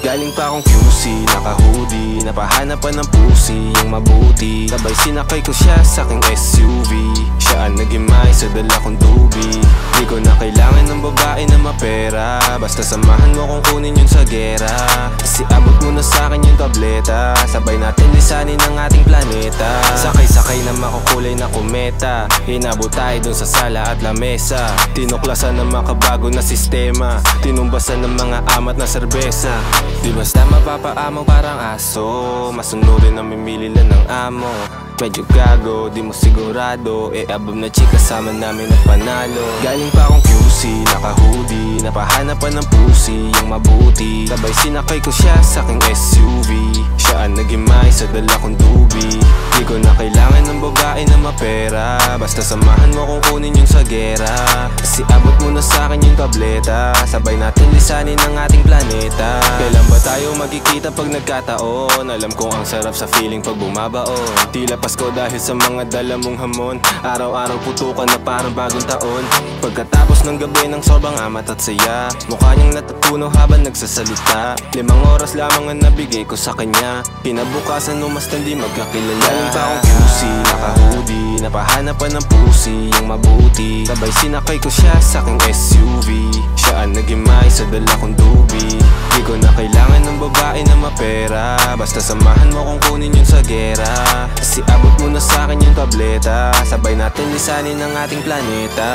Galing pa akong QC, naka-hoodie Napahanapan ng pusi, yung mabuti. Sabay sinakay ko siya sa aking SUV Siya ang nagimay sa dala kong dubi Di ko na kailangan ng babae na mapera. Basta samahan mo kung kunin yun sa gera. Kasi abot mo na sa akin yung tableta. Sabay natin lisanin ang ating planeta. Sakay-sakay na makukulay na kometa. Hinabot tayo dun sa sala at lamesa Tinuklasan ng makabago na sistema. Tinumbasan ng mga amat na serbesa. Di basta mapapaamo parang aso. Masunurin na mimili lang ng amo Medyo gago, di mo sigurado. Eh above na chika sama namin at panalo. Galing pa akong QC, naka-hoodie Napahanapan ng pusi, yung mabuti. Sabay sinakay ko siya sa aking SUV Siya ang nagimay sa dala kong dubi. Di ko na kailangan ng babae na mapera. Basta samahan mo kung kunin yung sa gera. Kasi abot mo na sa akin yung tableta. Sabay natin lisanin ang ating planeta. Kailan ba tayo magkikita pag nagkataon? Alam kong ang sarap sa feeling pag bumabaon. Tila Pasko dahil sa mga dala mong hamon. Araw-araw putukan na parang bagong taon. Pagkatapos ng gabi ng sobrang amat at saya Mukha niyang natutunaw habang nagsasalita. Limang oras lamang ang nabigay ko sa kanya. Kinabukasan no mas hindi magkakilala. Galing pa akong QC, naka-hoodie Napahanapan ng pusi, yung mabuti. Sabay sinakay ko siya sa aking SUV Siya ang nagimay sa dala kong dubi. Di ko na kailangan ng babae na mapera. Basta samahan mo kung kunin yun sa gera. Kasi abot mo na sa akin yung tableta. Sabay natin lisanin ang ating planeta